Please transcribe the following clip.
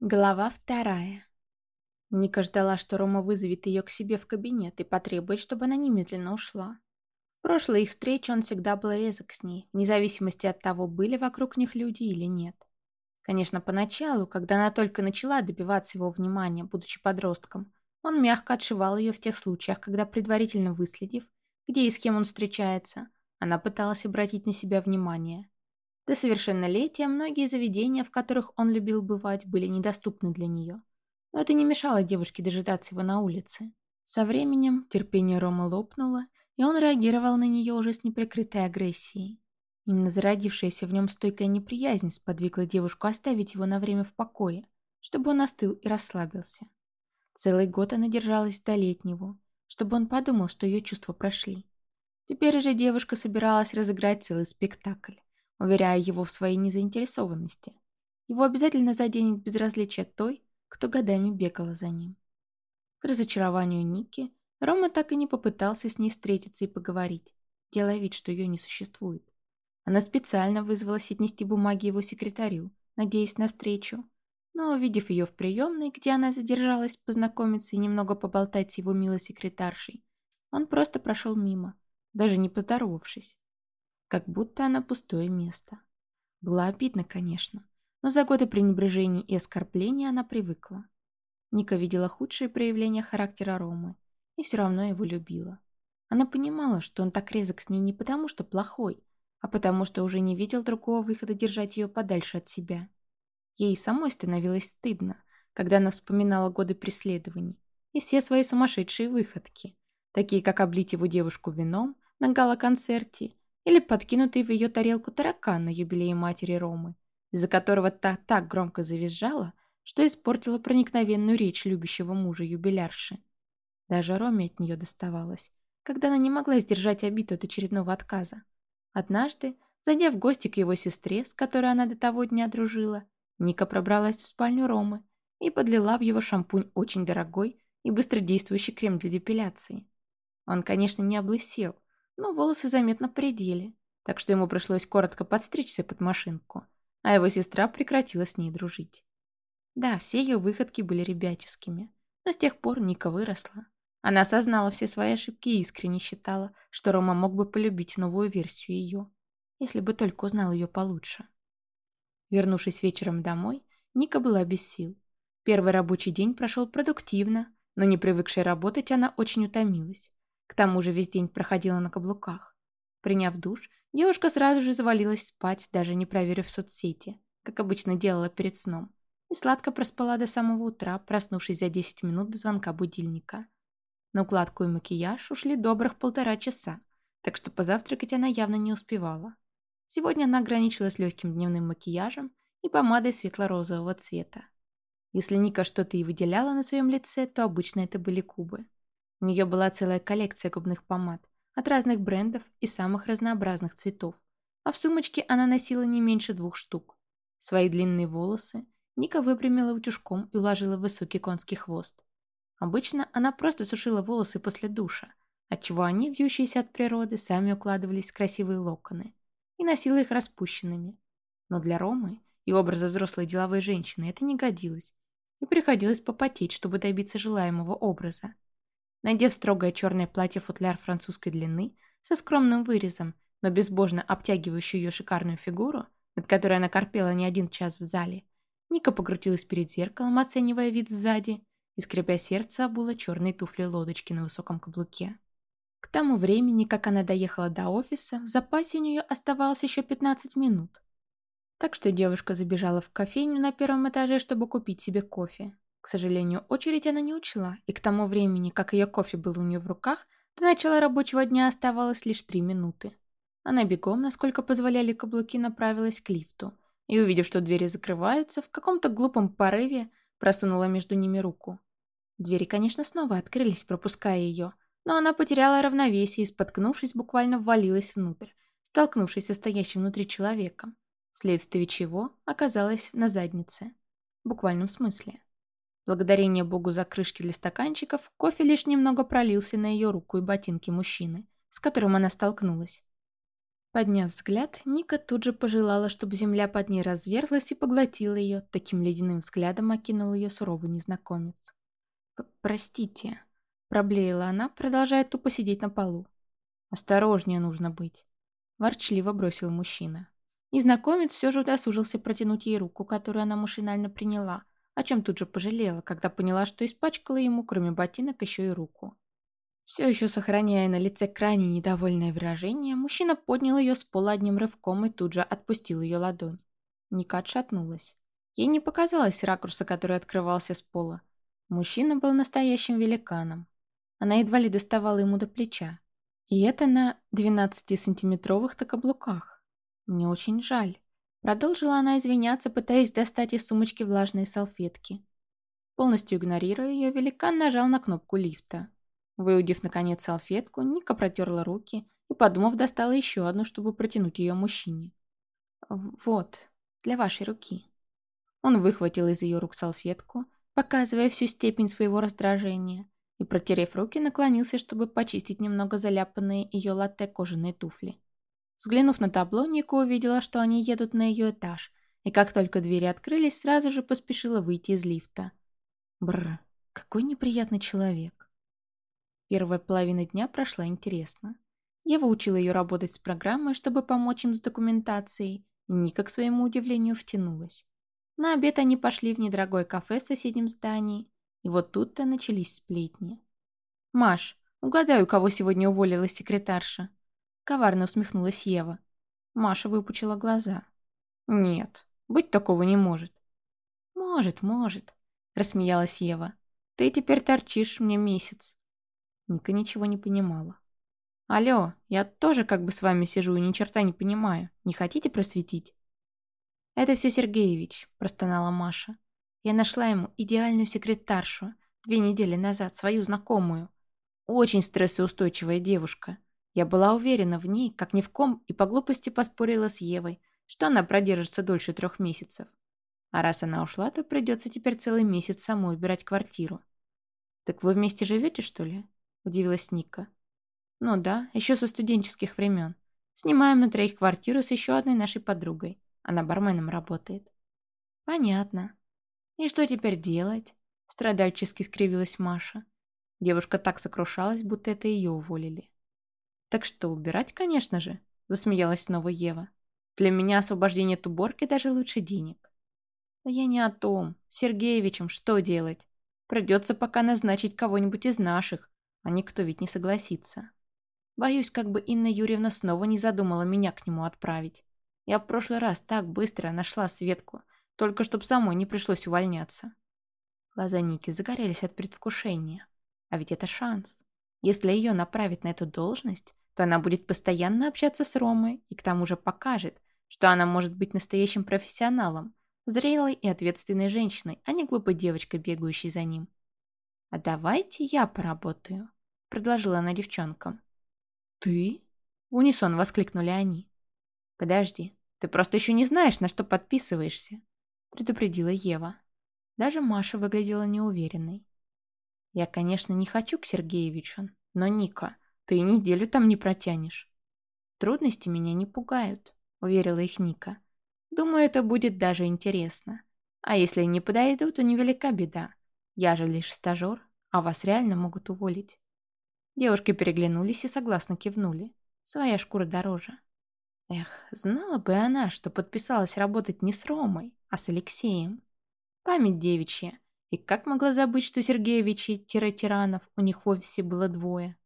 Глава вторая. Ника ждала, что Рома вызовет ее к себе в кабинет и потребует, чтобы она немедленно ушла. В прошлой их встрече он всегда был резок с ней, вне зависимости от того, были вокруг них люди или нет. Конечно, поначалу, когда она только начала добиваться его внимания, будучи подростком, он мягко отшивал ее в тех случаях, когда, предварительно выследив, где и с кем он встречается, она пыталась обратить на себя внимание. До совершеннолетия многие заведения, в которых он любил бывать, были недоступны для нее. Но это не мешало девушке дожидаться его на улице. Со временем терпение Рома лопнуло, и он реагировал на нее уже с неприкрытой агрессией. Именно зародившаяся в нем стойкая неприязнь сподвигла девушку оставить его на время в покое, чтобы он остыл и расслабился. Целый год она держалась вдали от него, чтобы он подумал, что ее чувства прошли. Теперь же девушка собиралась разыграть целый спектакль уверяя его в своей незаинтересованности. Его обязательно заденет безразличие той, кто годами бегала за ним. К разочарованию Ники, Рома так и не попытался с ней встретиться и поговорить, делая вид, что ее не существует. Она специально вызвалась отнести бумаги его секретарю, надеясь на встречу, но, увидев ее в приемной, где она задержалась познакомиться и немного поболтать с его милой секретаршей, он просто прошел мимо, даже не поздоровавшись как будто она пустое место. Было обидно, конечно, но за годы пренебрежений и оскорблений она привыкла. Ника видела худшие проявления характера Ромы и все равно его любила. Она понимала, что он так резок с ней не потому, что плохой, а потому что уже не видел другого выхода держать ее подальше от себя. Ей самой становилось стыдно, когда она вспоминала годы преследований и все свои сумасшедшие выходки, такие как облить его девушку вином на гала-концерте или подкинутый в ее тарелку таракан на юбилее матери Ромы, из-за которого та так громко завизжала, что испортила проникновенную речь любящего мужа юбилярши. Даже Роме от нее доставалось, когда она не могла сдержать обиду от очередного отказа. Однажды, зайдя в гости к его сестре, с которой она до того дня дружила, Ника пробралась в спальню Ромы и подлила в его шампунь очень дорогой и быстродействующий крем для депиляции. Он, конечно, не облысел, но волосы заметно поредели, так что ему пришлось коротко подстричься под машинку, а его сестра прекратила с ней дружить. Да, все ее выходки были ребяческими, но с тех пор Ника выросла. Она осознала все свои ошибки и искренне считала, что Рома мог бы полюбить новую версию ее, если бы только узнал ее получше. Вернувшись вечером домой, Ника была без сил. Первый рабочий день прошел продуктивно, но не привыкшая работать, она очень утомилась. К тому же весь день проходила на каблуках. Приняв душ, девушка сразу же завалилась спать, даже не проверив соцсети, как обычно делала перед сном, и сладко проспала до самого утра, проснувшись за 10 минут до звонка будильника. На укладку и макияж ушли добрых полтора часа, так что позавтракать она явно не успевала. Сегодня она ограничилась легким дневным макияжем и помадой светло-розового цвета. Если Ника что-то и выделяла на своем лице, то обычно это были кубы. У нее была целая коллекция губных помад от разных брендов и самых разнообразных цветов, а в сумочке она носила не меньше двух штук. Свои длинные волосы Ника выпрямила утюжком и уложила в высокий конский хвост. Обычно она просто сушила волосы после душа, отчего они, вьющиеся от природы, сами укладывались в красивые локоны и носила их распущенными. Но для Ромы и образа взрослой деловой женщины это не годилось, и приходилось попотеть, чтобы добиться желаемого образа. Надев строгое черное платье-футляр французской длины со скромным вырезом, но безбожно обтягивающую ее шикарную фигуру, над которой она корпела не один час в зале, Ника покрутилась перед зеркалом, оценивая вид сзади, и, скрипя сердце, обула черные туфли-лодочки на высоком каблуке. К тому времени, как она доехала до офиса, в запасе у нее оставалось еще 15 минут. Так что девушка забежала в кофейню на первом этаже, чтобы купить себе кофе. К сожалению, очередь она не учла, и к тому времени, как ее кофе был у нее в руках, до начала рабочего дня оставалось лишь три минуты. Она бегом, насколько позволяли каблуки, направилась к лифту, и, увидев, что двери закрываются, в каком-то глупом порыве просунула между ними руку. Двери, конечно, снова открылись, пропуская ее, но она потеряла равновесие и, споткнувшись, буквально ввалилась внутрь, столкнувшись со стоящим внутри человеком, вследствие чего оказалась на заднице. В буквальном смысле. Благодарение Богу за крышки для стаканчиков, кофе лишь немного пролился на ее руку и ботинки мужчины, с которым она столкнулась. Подняв взгляд, Ника тут же пожелала, чтобы земля под ней разверзлась и поглотила ее, таким ледяным взглядом окинул ее суровый незнакомец. «Простите», — проблеяла она, продолжая тупо сидеть на полу. «Осторожнее нужно быть», — ворчливо бросил мужчина. Незнакомец все же удосужился протянуть ей руку, которую она машинально приняла, о чем тут же пожалела, когда поняла, что испачкала ему, кроме ботинок, еще и руку. Все еще сохраняя на лице крайне недовольное выражение, мужчина поднял ее с пола одним рывком и тут же отпустил ее ладонь. Ника отшатнулась. Ей не показалось ракурса, который открывался с пола. Мужчина был настоящим великаном. Она едва ли доставала ему до плеча. И это на 12-сантиметровых-то каблуках. Мне очень жаль. Продолжила она извиняться, пытаясь достать из сумочки влажные салфетки. Полностью игнорируя ее, великан нажал на кнопку лифта. Выудив, наконец, салфетку, Ника протерла руки и, подумав, достала еще одну, чтобы протянуть ее мужчине. «Вот, для вашей руки». Он выхватил из ее рук салфетку, показывая всю степень своего раздражения, и, протерев руки, наклонился, чтобы почистить немного заляпанные ее латте кожаные туфли. Взглянув на табло, Ника увидела, что они едут на ее этаж, и как только двери открылись, сразу же поспешила выйти из лифта. Бррр, какой неприятный человек. Первая половина дня прошла интересно. Ева учила ее работать с программой, чтобы помочь им с документацией, и Ника, к своему удивлению, втянулась. На обед они пошли в недорогое кафе в соседнем здании, и вот тут-то начались сплетни. «Маш, угадай, у кого сегодня уволилась секретарша?» Коварно усмехнулась Ева. Маша выпучила глаза. «Нет, быть такого не может». «Может, может», — рассмеялась Ева. «Ты теперь торчишь мне месяц. Ника ничего не понимала. «Алло, я тоже как бы с вами сижу и ни черта не понимаю. Не хотите просветить?» «Это все Сергеевич», – простонала Маша. «Я нашла ему идеальную секретаршу две недели назад, свою знакомую. Очень стрессоустойчивая девушка. Я была уверена в ней, как ни в ком, и по глупости поспорила с Евой, что она продержится дольше трех месяцев. А раз она ушла, то придется теперь целый месяц самой убирать квартиру. Так вы вместе живете, что ли?» удивилась Ника. «Ну да, еще со студенческих времен. Снимаем на троих квартиру с еще одной нашей подругой. Она барменом работает». «Понятно. И что теперь делать?» Страдальчески скривилась Маша. Девушка так сокрушалась, будто это ее уволили. «Так что, убирать, конечно же», — засмеялась снова Ева. «Для меня освобождение от уборки даже лучше денег». «Да я не о том. Сергеевичем что делать? Придется пока назначить кого-нибудь из наших, а никто ведь не согласится. Боюсь, как бы Инна Юрьевна снова не задумала меня к нему отправить. Я в прошлый раз так быстро нашла Светку, только чтоб самой не пришлось увольняться. Глаза Ники загорелись от предвкушения. А ведь это шанс. Если ее направить на эту должность, то она будет постоянно общаться с Ромой и к тому же покажет, что она может быть настоящим профессионалом, зрелой и ответственной женщиной, а не глупой девочкой, бегающей за ним. «А давайте я поработаю», — предложила она девчонкам. «Ты?» — в унисон воскликнули они. «Подожди, ты просто еще не знаешь, на что подписываешься», — предупредила Ева. Даже Маша выглядела неуверенной. «Я, конечно, не хочу к Сергеевичу, но, Ника, ты неделю там не протянешь». «Трудности меня не пугают», — уверила их Ника. «Думаю, это будет даже интересно. А если не подойду, то невелика беда. Я же лишь стажер, а вас реально могут уволить». Девушки переглянулись и согласно кивнули. Своя шкура дороже. Эх, знала бы она, что подписалась работать не с Ромой, а с Алексеем. Память девичья. И как могла забыть, что Сергеевичей-тиранов у них в офисе было двое?